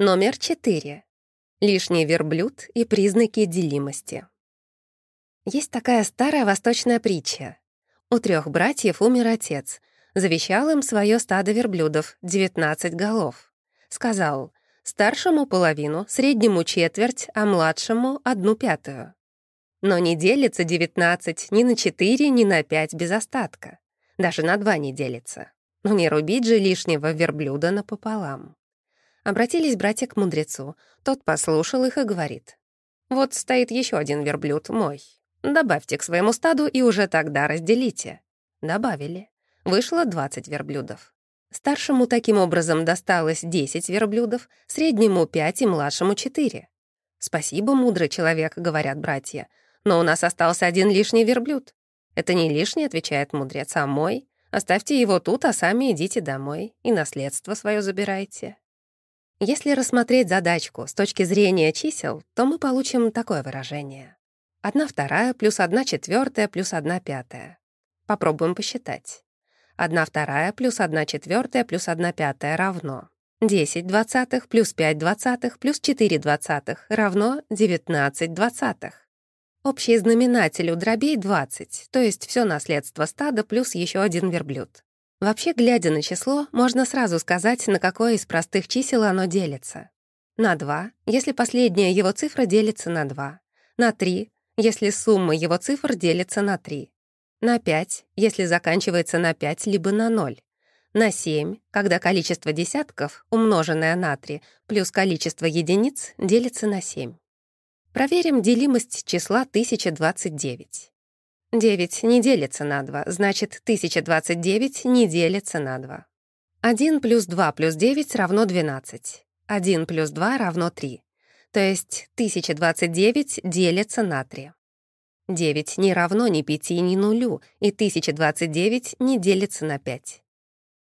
Номер 4. Лишний верблюд и признаки делимости. Есть такая старая восточная притча. У трех братьев умер отец. Завещал им свое стадо верблюдов, 19 голов. Сказал, старшему половину, среднему четверть, а младшему — одну пятую. Но не делится 19 ни на 4, ни на 5 без остатка. Даже на 2 не делится. Но не рубить же лишнего верблюда напополам. Обратились братья к мудрецу. Тот послушал их и говорит. «Вот стоит еще один верблюд, мой. Добавьте к своему стаду и уже тогда разделите». Добавили. Вышло 20 верблюдов. Старшему таким образом досталось 10 верблюдов, среднему — 5 и младшему — 4. «Спасибо, мудрый человек», — говорят братья, «но у нас остался один лишний верблюд». «Это не лишний», — отвечает мудрец, «а мой. Оставьте его тут, а сами идите домой и наследство свое забирайте». Если рассмотреть задачку с точки зрения чисел, то мы получим такое выражение. 1 вторая плюс 1 четвертая плюс 1 пятая. Попробуем посчитать. 1 вторая плюс 1 четвертая плюс 1 пятая равно 10 двадцатых плюс 5 двадцатых плюс 4 двадцатых равно 19 двадцатых. Общий знаменатель у дробей 20, то есть все наследство стада плюс еще один верблюд. Вообще, глядя на число, можно сразу сказать, на какое из простых чисел оно делится. На 2, если последняя его цифра делится на 2. На 3, если сумма его цифр делится на 3. На 5, если заканчивается на 5 либо на 0. На 7, когда количество десятков, умноженное на 3, плюс количество единиц, делится на 7. Проверим делимость числа 1029. 9 не делится на 2, значит, 1029 не делится на 2. 1 плюс 2 плюс 9 равно 12. 1 плюс 2 равно 3. То есть 1029 делится на 3. 9 не равно ни 5, ни нулю, и 1029 не делится на 5.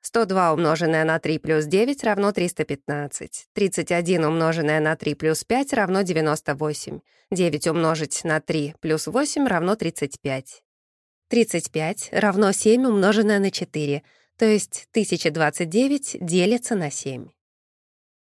102 умноженное на 3 плюс 9 равно 315. 31 умноженное на 3 плюс 5 равно 98. 9 умножить на 3 плюс 8 равно 35. 35 равно 7 умноженное на 4, то есть 1029 делится на 7.